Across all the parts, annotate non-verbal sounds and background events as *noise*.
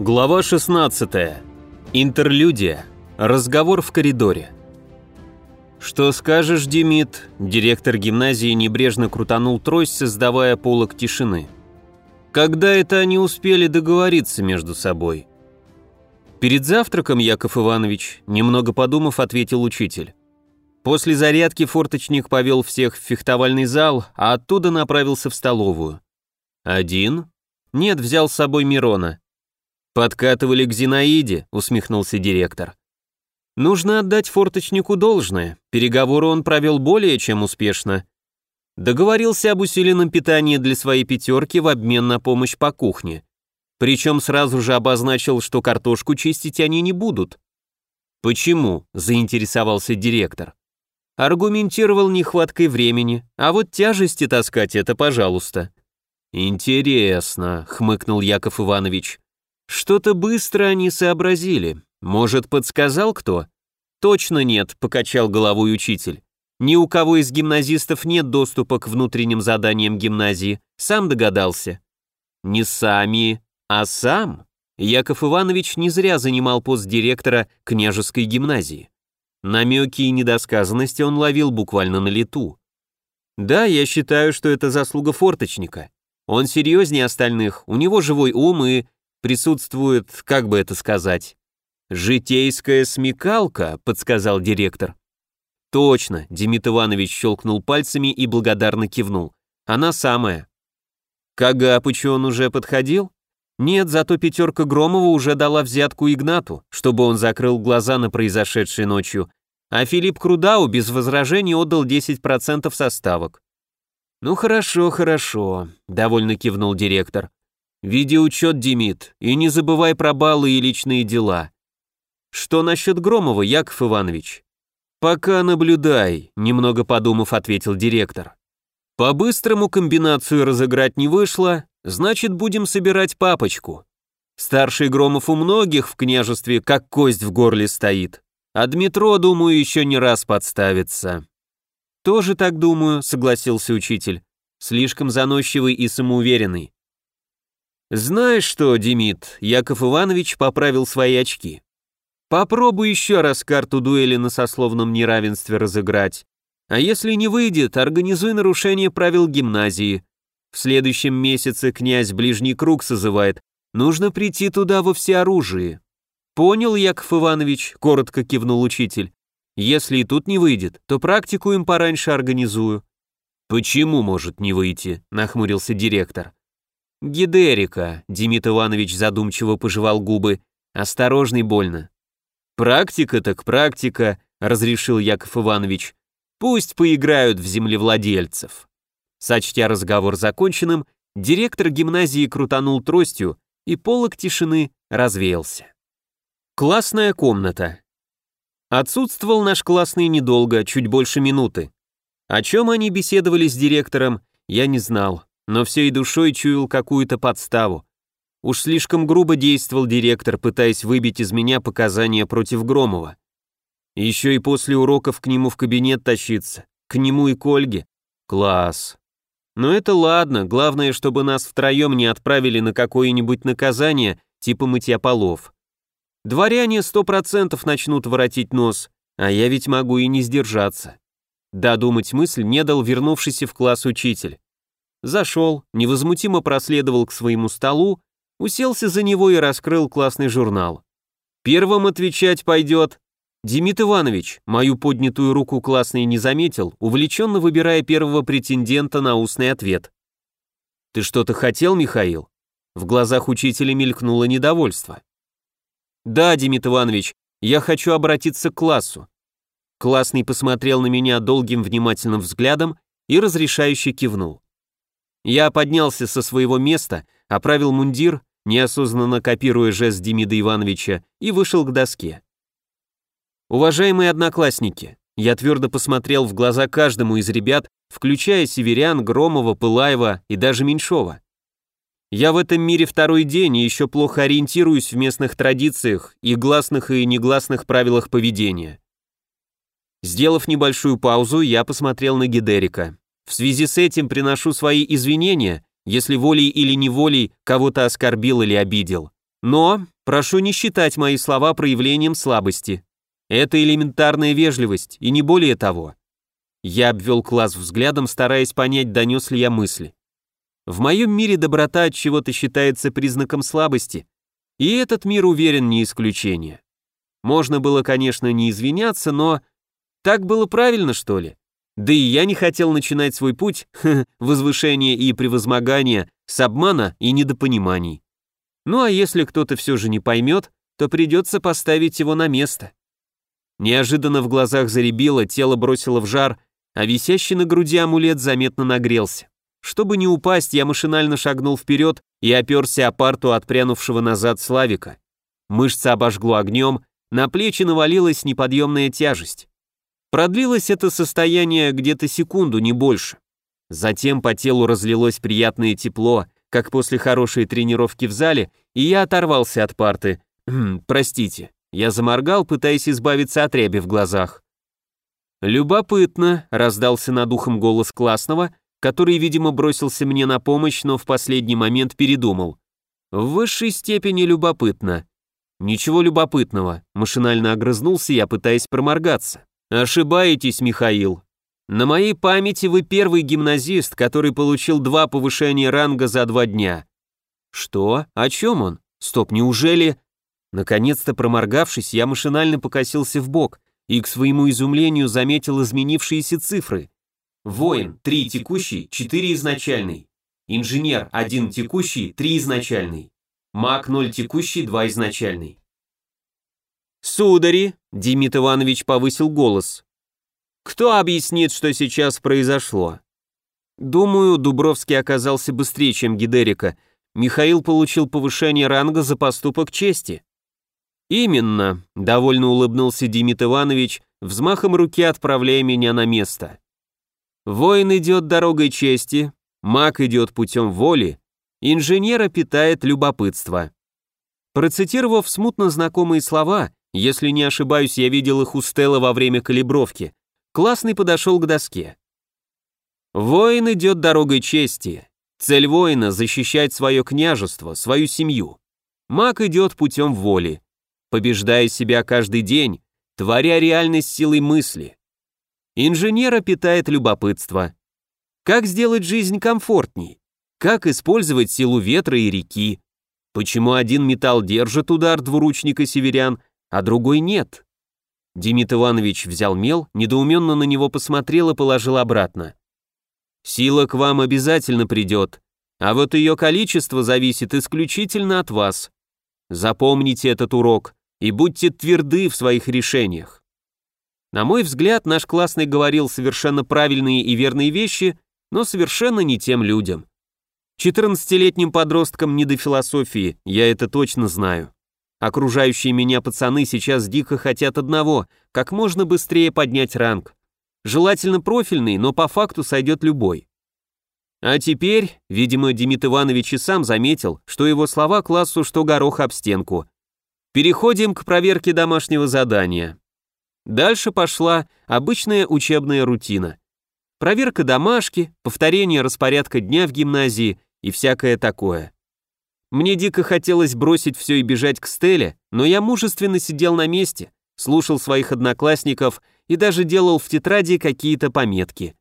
Глава 16. Интерлюдия. Разговор в коридоре. «Что скажешь, Демид?» Директор гимназии небрежно крутанул трость, создавая полок тишины. «Когда это они успели договориться между собой?» «Перед завтраком, Яков Иванович», немного подумав, ответил учитель. После зарядки форточник повел всех в фехтовальный зал, а оттуда направился в столовую. «Один?» «Нет, взял с собой Мирона. «Подкатывали к Зинаиде», — усмехнулся директор. «Нужно отдать форточнику должное. Переговоры он провел более чем успешно. Договорился об усиленном питании для своей пятерки в обмен на помощь по кухне. Причем сразу же обозначил, что картошку чистить они не будут. «Почему?» – заинтересовался директор. Аргументировал нехваткой времени, а вот тяжести таскать это пожалуйста. «Интересно», – хмыкнул Яков Иванович. Что-то быстро они сообразили. Может, подсказал кто? Точно нет, покачал головой учитель. Ни у кого из гимназистов нет доступа к внутренним заданиям гимназии. Сам догадался. Не сами, а сам. Яков Иванович не зря занимал пост директора княжеской гимназии. Намеки и недосказанности он ловил буквально на лету. Да, я считаю, что это заслуга форточника. Он серьезнее остальных, у него живой ум и присутствует, как бы это сказать, житейская смекалка, подсказал директор. Точно, Демид Иванович щелкнул пальцами и благодарно кивнул. Она самая. К Агапычу он уже подходил? Нет, зато пятерка Громова уже дала взятку Игнату, чтобы он закрыл глаза на произошедшее ночью, а Филипп Крудау без возражений отдал 10% составок. «Ну хорошо, хорошо», — довольно кивнул директор. Веди учет, Демид, и не забывай про баллы и личные дела. Что насчет Громова, Яков Иванович? Пока наблюдай, немного подумав, ответил директор. По-быстрому комбинацию разыграть не вышло, значит, будем собирать папочку. Старший Громов у многих в княжестве как кость в горле стоит, а Дмитро, думаю, еще не раз подставится. Тоже так думаю, согласился учитель. Слишком заносчивый и самоуверенный. «Знаешь что, Демид?» Яков Иванович поправил свои очки. «Попробуй еще раз карту дуэли на сословном неравенстве разыграть. А если не выйдет, организуй нарушение правил гимназии. В следующем месяце князь ближний круг созывает. Нужно прийти туда во всеоружии». «Понял, Яков Иванович», — коротко кивнул учитель. «Если и тут не выйдет, то практику им пораньше организую». «Почему может не выйти?» — нахмурился директор. «Гидерика», — Демид Иванович задумчиво пожевал губы, — «осторожный больно». «Практика так практика», — разрешил Яков Иванович. «Пусть поиграют в землевладельцев». Сочтя разговор законченным, директор гимназии крутанул тростью, и полок тишины развеялся. Классная комната. Отсутствовал наш классный недолго, чуть больше минуты. О чем они беседовали с директором, я не знал но всей душой чуял какую-то подставу. Уж слишком грубо действовал директор, пытаясь выбить из меня показания против Громова. Еще и после уроков к нему в кабинет тащиться, к нему и к Ольге. Класс. Но это ладно, главное, чтобы нас втроем не отправили на какое-нибудь наказание, типа мытья полов. Дворяне сто процентов начнут воротить нос, а я ведь могу и не сдержаться. Додумать мысль не дал вернувшийся в класс учитель. Зашел, невозмутимо проследовал к своему столу, уселся за него и раскрыл классный журнал. Первым отвечать пойдет Демид Иванович, мою поднятую руку классный не заметил, увлеченно выбирая первого претендента на устный ответ. «Ты что-то хотел, Михаил?» В глазах учителя мелькнуло недовольство. «Да, Демид Иванович, я хочу обратиться к классу». Классный посмотрел на меня долгим внимательным взглядом и разрешающе кивнул. Я поднялся со своего места, оправил мундир, неосознанно копируя жест Демида Ивановича, и вышел к доске. Уважаемые одноклассники, я твердо посмотрел в глаза каждому из ребят, включая Северян, Громова, Пылаева и даже Меньшова. Я в этом мире второй день и еще плохо ориентируюсь в местных традициях и гласных и негласных правилах поведения. Сделав небольшую паузу, я посмотрел на Гидерика. В связи с этим приношу свои извинения, если волей или неволей кого-то оскорбил или обидел. Но прошу не считать мои слова проявлением слабости. Это элементарная вежливость, и не более того. Я обвел класс взглядом, стараясь понять, донес ли я мысли. В моем мире доброта от чего-то считается признаком слабости, и этот мир, уверен, не исключение. Можно было, конечно, не извиняться, но так было правильно, что ли? Да и я не хотел начинать свой путь *laughs* возвышения и превозмогания с обмана и недопониманий. Ну а если кто-то все же не поймет, то придется поставить его на место. Неожиданно в глазах заребило, тело бросило в жар, а висящий на груди амулет заметно нагрелся. Чтобы не упасть, я машинально шагнул вперед и оперся о парту отпрянувшего назад Славика. Мышцы обожгло огнем, на плечи навалилась неподъемная тяжесть. Продлилось это состояние где-то секунду, не больше. Затем по телу разлилось приятное тепло, как после хорошей тренировки в зале, и я оторвался от парты. «Простите». Я заморгал, пытаясь избавиться от ряби в глазах. «Любопытно», — раздался над ухом голос классного, который, видимо, бросился мне на помощь, но в последний момент передумал. «В высшей степени любопытно». «Ничего любопытного», — машинально огрызнулся я, пытаясь проморгаться. «Ошибаетесь, Михаил. На моей памяти вы первый гимназист, который получил два повышения ранга за два дня». «Что? О чем он? Стоп, неужели...» Наконец-то проморгавшись, я машинально покосился в бок и к своему изумлению заметил изменившиеся цифры. Воин – 3 текущий, 4 изначальный. Инженер – 1 текущий, 3 изначальный. Маг 0 текущий, 2 изначальный. «Судари!» – Демид Иванович повысил голос. «Кто объяснит, что сейчас произошло?» Думаю, Дубровский оказался быстрее, чем Гидерика. Михаил получил повышение ранга за поступок чести. «Именно», — довольно улыбнулся Демид Иванович, взмахом руки отправляя меня на место. «Воин идет дорогой чести, маг идет путем воли, инженера питает любопытство». Процитировав смутно знакомые слова, если не ошибаюсь, я видел их у Стелла во время калибровки, классный подошел к доске. «Воин идет дорогой чести, цель воина — защищать свое княжество, свою семью. Маг идет путем воли, побеждая себя каждый день, творя реальность силой мысли. Инженера питает любопытство. Как сделать жизнь комфортней? Как использовать силу ветра и реки? Почему один металл держит удар двуручника северян, а другой нет? Демид Иванович взял мел, недоуменно на него посмотрел и положил обратно. Сила к вам обязательно придет, а вот ее количество зависит исключительно от вас. Запомните этот урок и будьте тверды в своих решениях. На мой взгляд, наш классный говорил совершенно правильные и верные вещи, но совершенно не тем людям. 14-летним подросткам не до философии, я это точно знаю. Окружающие меня пацаны сейчас дико хотят одного, как можно быстрее поднять ранг. Желательно профильный, но по факту сойдет любой. А теперь, видимо, Демид Иванович и сам заметил, что его слова классу что горох об стенку, Переходим к проверке домашнего задания. Дальше пошла обычная учебная рутина. Проверка домашки, повторение распорядка дня в гимназии и всякое такое. Мне дико хотелось бросить все и бежать к Стелле, но я мужественно сидел на месте, слушал своих одноклассников и даже делал в тетради какие-то пометки.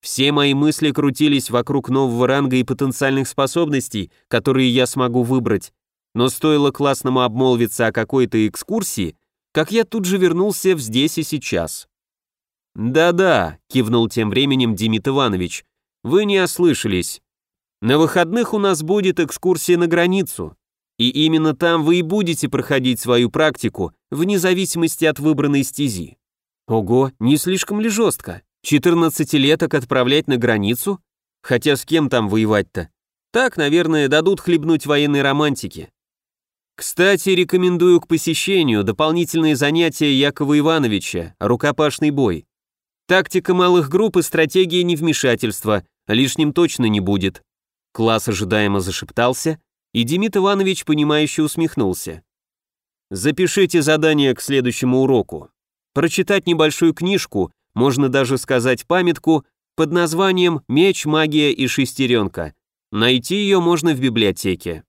Все мои мысли крутились вокруг нового ранга и потенциальных способностей, которые я смогу выбрать, но стоило классному обмолвиться о какой-то экскурсии, как я тут же вернулся в здесь и сейчас. «Да-да», — кивнул тем временем Демид Иванович, — «вы не ослышались. На выходных у нас будет экскурсия на границу, и именно там вы и будете проходить свою практику, вне зависимости от выбранной стези». Ого, не слишком ли жестко? 14-леток отправлять на границу? Хотя с кем там воевать-то? Так, наверное, дадут хлебнуть военной романтики. Кстати, рекомендую к посещению дополнительные занятия Якова Ивановича, рукопашный бой. Тактика малых групп и стратегия невмешательства, лишним точно не будет. Класс ожидаемо зашептался, и Демид Иванович, понимающе усмехнулся. Запишите задание к следующему уроку. Прочитать небольшую книжку, можно даже сказать памятку, под названием «Меч, магия и шестеренка». Найти ее можно в библиотеке.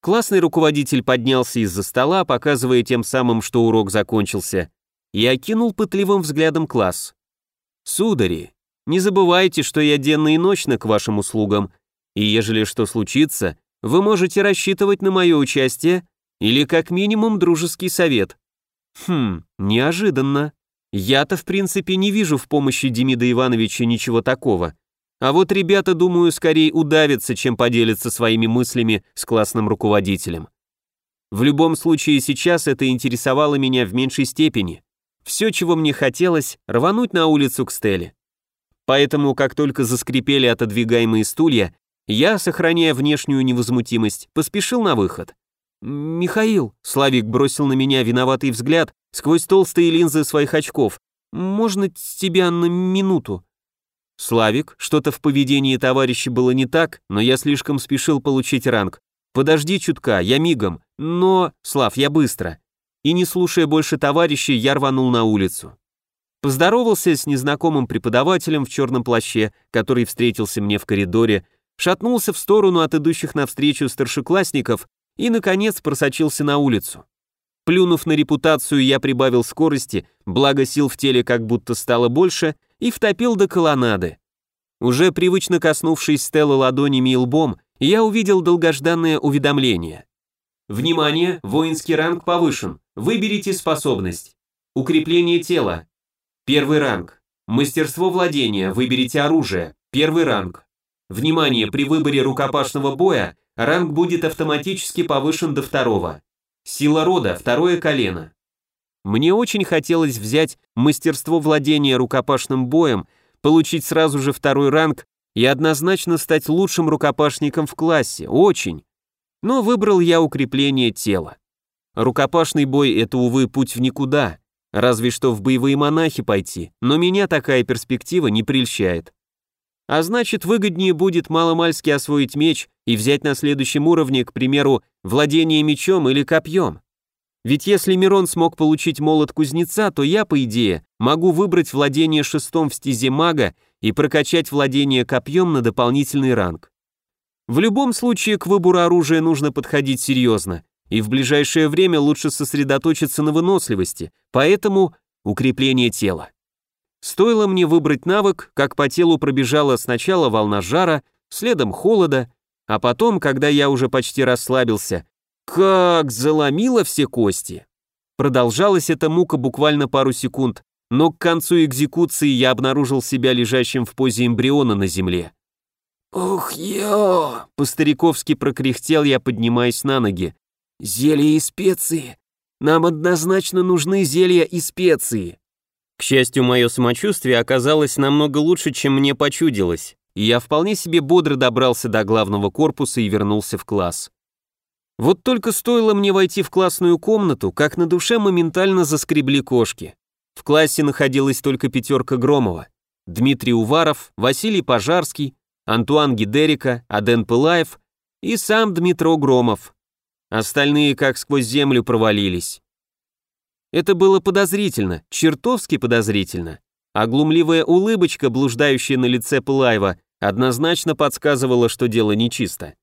Классный руководитель поднялся из-за стола, показывая тем самым, что урок закончился, и окинул пытливым взглядом класс. «Судари, не забывайте, что я денно и ночно к вашим услугам, и ежели что случится, вы можете рассчитывать на мое участие или как минимум дружеский совет». Хм, неожиданно. Я-то в принципе не вижу в помощи Демида Ивановича ничего такого. А вот ребята, думаю, скорее удавятся, чем поделятся своими мыслями с классным руководителем. В любом случае сейчас это интересовало меня в меньшей степени. Все, чего мне хотелось, рвануть на улицу к Стелле. Поэтому, как только заскрипели отодвигаемые стулья, я, сохраняя внешнюю невозмутимость, поспешил на выход. «Михаил», — Славик бросил на меня виноватый взгляд сквозь толстые линзы своих очков, «можно тебя на минуту?» «Славик, что-то в поведении товарища было не так, но я слишком спешил получить ранг. Подожди чутка, я мигом, но... Слав, я быстро». И не слушая больше товарищей, я рванул на улицу. Поздоровался с незнакомым преподавателем в черном плаще, который встретился мне в коридоре, шатнулся в сторону от идущих навстречу старшеклассников и, наконец, просочился на улицу. Плюнув на репутацию, я прибавил скорости, благо сил в теле как будто стало больше, и втопил до колоннады. Уже привычно коснувшись Стелла ладонями и лбом, я увидел долгожданное уведомление. Внимание, воинский ранг повышен. Выберите способность. Укрепление тела. Первый ранг. Мастерство владения. Выберите оружие. Первый ранг. Внимание, при выборе рукопашного боя ранг будет автоматически повышен до второго. Сила рода, второе колено. Мне очень хотелось взять мастерство владения рукопашным боем, получить сразу же второй ранг и однозначно стать лучшим рукопашником в классе, очень. Но выбрал я укрепление тела. Рукопашный бой – это, увы, путь в никуда, разве что в боевые монахи пойти, но меня такая перспектива не прельщает. А значит, выгоднее будет маломальски освоить меч и взять на следующем уровне, к примеру, владение мечом или копьем. Ведь если Мирон смог получить молот кузнеца, то я, по идее, могу выбрать владение шестом в стезе мага и прокачать владение копьем на дополнительный ранг. В любом случае к выбору оружия нужно подходить серьезно, и в ближайшее время лучше сосредоточиться на выносливости, поэтому укрепление тела. Стоило мне выбрать навык, как по телу пробежала сначала волна жара, следом холода, а потом, когда я уже почти расслабился, как заломило все кости. Продолжалась эта мука буквально пару секунд, но к концу экзекуции я обнаружил себя лежащим в позе эмбриона на земле. «Ух, ё!» — по-стариковски прокряхтел я, поднимаясь на ноги. «Зелья и специи! Нам однозначно нужны зелья и специи!» К счастью, мое самочувствие оказалось намного лучше, чем мне почудилось, и я вполне себе бодро добрался до главного корпуса и вернулся в класс. Вот только стоило мне войти в классную комнату, как на душе моментально заскребли кошки. В классе находилась только пятерка Громова. Дмитрий Уваров, Василий Пожарский, Антуан Гидерика, Аден Пылаев и сам Дмитро Громов. Остальные как сквозь землю провалились. Это было подозрительно, чертовски подозрительно. А глумливая улыбочка, блуждающая на лице Пылаева, однозначно подсказывала, что дело нечисто.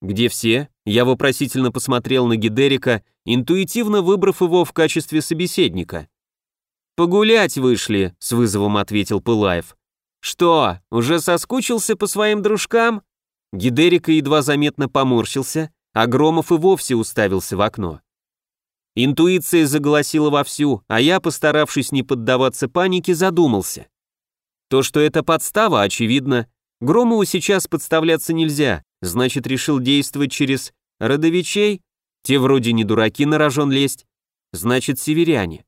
«Где все?» Я вопросительно посмотрел на Гидерика, интуитивно выбрав его в качестве собеседника. «Погулять вышли», — с вызовом ответил Пылаев. «Что, уже соскучился по своим дружкам?» Гидерика едва заметно поморщился, а Громов и вовсе уставился в окно. Интуиция заголосила вовсю, а я, постаравшись не поддаваться панике, задумался. То, что это подстава, очевидно. Громову сейчас подставляться нельзя, значит, решил действовать через родовичей, те вроде не дураки на рожон лезть, значит, северяне.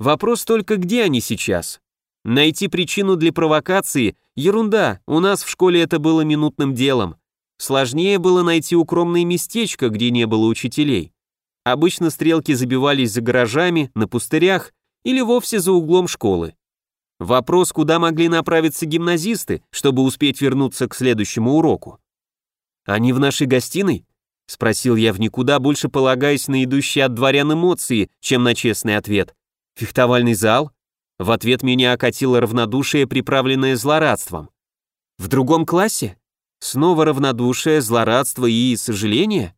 Вопрос только, где они сейчас? Найти причину для провокации – ерунда, у нас в школе это было минутным делом. Сложнее было найти укромное местечко, где не было учителей. Обычно стрелки забивались за гаражами, на пустырях или вовсе за углом школы. Вопрос, куда могли направиться гимназисты, чтобы успеть вернуться к следующему уроку. «Они в нашей гостиной?» — спросил я в никуда, больше полагаясь на идущие от дворян эмоции, чем на честный ответ. «Фехтовальный зал?» В ответ меня окатило равнодушие, приправленное злорадством. «В другом классе?» Снова равнодушие, злорадство и сожаление?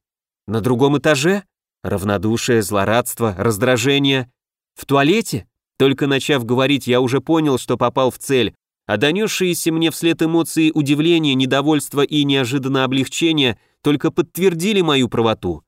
На другом этаже? Равнодушие, злорадство, раздражение. В туалете? Только начав говорить, я уже понял, что попал в цель, а донесшиеся мне вслед эмоции удивления, недовольства и неожиданно облегчения только подтвердили мою правоту.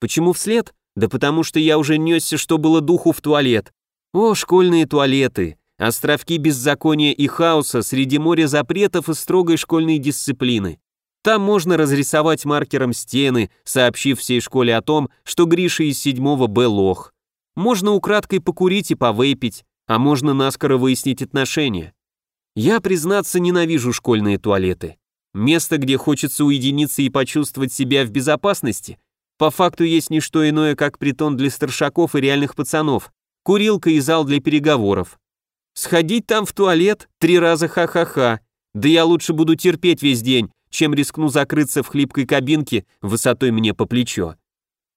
Почему вслед? Да потому что я уже несся, что было духу в туалет. О, школьные туалеты, островки беззакония и хаоса среди моря запретов и строгой школьной дисциплины. Там можно разрисовать маркером стены, сообщив всей школе о том, что Гриша из седьмого Б лох. Можно украдкой покурить и повейпить, а можно наскоро выяснить отношения. Я, признаться, ненавижу школьные туалеты. Место, где хочется уединиться и почувствовать себя в безопасности, по факту есть не что иное, как притон для старшаков и реальных пацанов, курилка и зал для переговоров. Сходить там в туалет три раза ха-ха-ха, да я лучше буду терпеть весь день, чем рискну закрыться в хлипкой кабинке высотой мне по плечо.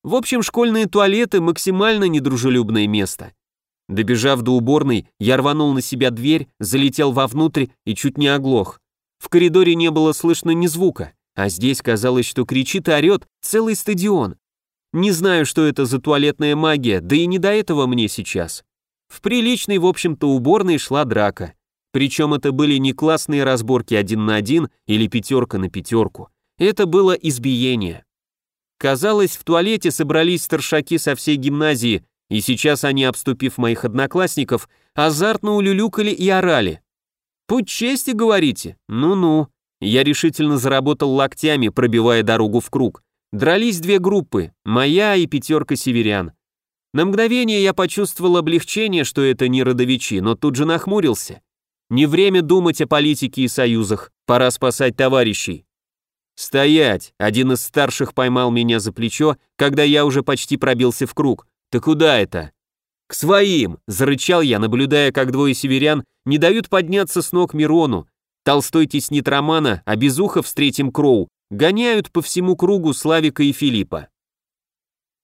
В общем, школьные туалеты – максимально недружелюбное место. Добежав до уборной, я рванул на себя дверь, залетел вовнутрь и чуть не оглох. В коридоре не было слышно ни звука, а здесь казалось, что кричит и орет целый стадион. Не знаю, что это за туалетная магия, да и не до этого мне сейчас. В приличной, в общем-то, уборной шла драка. Причем это были не классные разборки один на один или пятерка на пятерку. Это было избиение. Казалось, в туалете собрались старшаки со всей гимназии, и сейчас они, обступив моих одноклассников, азартно улюлюкали и орали. «Путь чести, говорите? Ну-ну». Я решительно заработал локтями, пробивая дорогу в круг. Дрались две группы, моя и пятерка северян. На мгновение я почувствовал облегчение, что это не родовичи, но тут же нахмурился. Не время думать о политике и союзах, пора спасать товарищей. «Стоять!» — один из старших поймал меня за плечо, когда я уже почти пробился в круг. «Ты куда это?» «К своим!» — зарычал я, наблюдая, как двое северян не дают подняться с ног Мирону. Толстой теснит Романа, а Безухов с третьим Кроу гоняют по всему кругу Славика и Филиппа.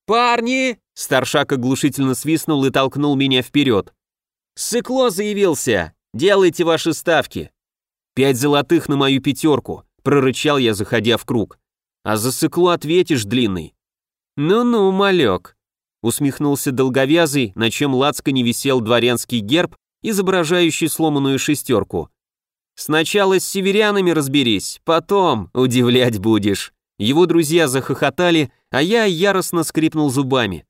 «Парни!» — старшак оглушительно свистнул и толкнул меня вперед. «Сыкло заявился! Делайте ваши ставки!» «Пять золотых на мою пятерку!» прорычал я, заходя в круг. «А за сыкло ответишь, длинный». «Ну-ну, малек», усмехнулся долговязый, на чем лацко не висел дворянский герб, изображающий сломанную шестерку. «Сначала с северянами разберись, потом удивлять будешь». Его друзья захохотали, а я яростно скрипнул зубами.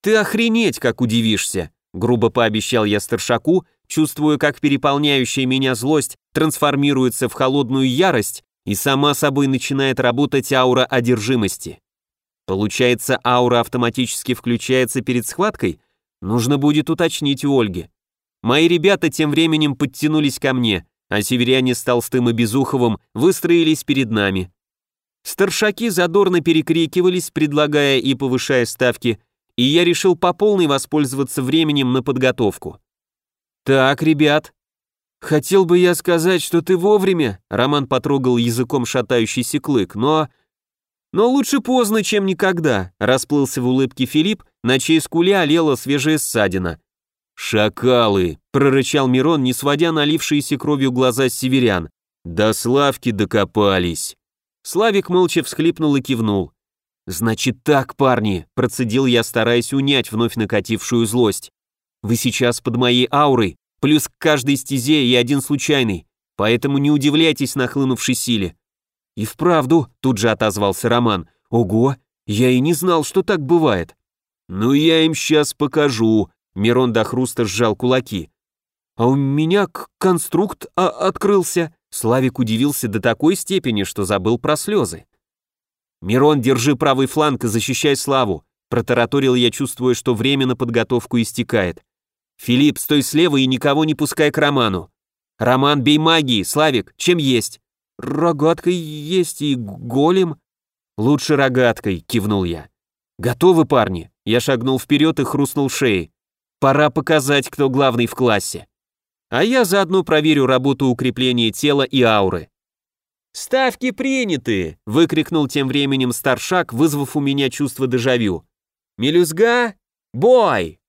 «Ты охренеть, как удивишься!» грубо пообещал я старшаку, чувствуя, как переполняющая меня злость трансформируется в холодную ярость и сама собой начинает работать аура одержимости. Получается, аура автоматически включается перед схваткой? Нужно будет уточнить у Ольги. Мои ребята тем временем подтянулись ко мне, а северяне с Толстым и Безуховым выстроились перед нами. Старшаки задорно перекрикивались, предлагая и повышая ставки, и я решил по полной воспользоваться временем на подготовку. «Так, ребят, «Хотел бы я сказать, что ты вовремя», — Роман потрогал языком шатающийся клык, «но...» «Но лучше поздно, чем никогда», — расплылся в улыбке Филипп, на чьей скуле олела свежая ссадина. «Шакалы!» — прорычал Мирон, не сводя налившиеся кровью глаза северян. «До Славки докопались!» Славик молча всхлипнул и кивнул. «Значит так, парни», — процедил я, стараясь унять вновь накатившую злость. «Вы сейчас под моей аурой, Плюс к каждой стезе и один случайный, поэтому не удивляйтесь нахлынувшей силе. И вправду, тут же отозвался Роман. Ого, я и не знал, что так бывает. Ну я им сейчас покажу. Мирон до хруста сжал кулаки. А у меня конструкт а открылся. Славик удивился до такой степени, что забыл про слезы. «Мирон, держи правый фланг и защищай Славу», протараторил я, чувствуя, что время на подготовку истекает. «Филипп, стой слева и никого не пускай к Роману. Роман, бей магии, Славик, чем есть?» «Рогаткой есть и голем». «Лучше рогаткой», — кивнул я. «Готовы, парни?» Я шагнул вперед и хрустнул шеей. «Пора показать, кто главный в классе». А я заодно проверю работу укрепления тела и ауры. «Ставки приняты!» — выкрикнул тем временем старшак, вызвав у меня чувство дежавю. «Мелюзга? Бой!»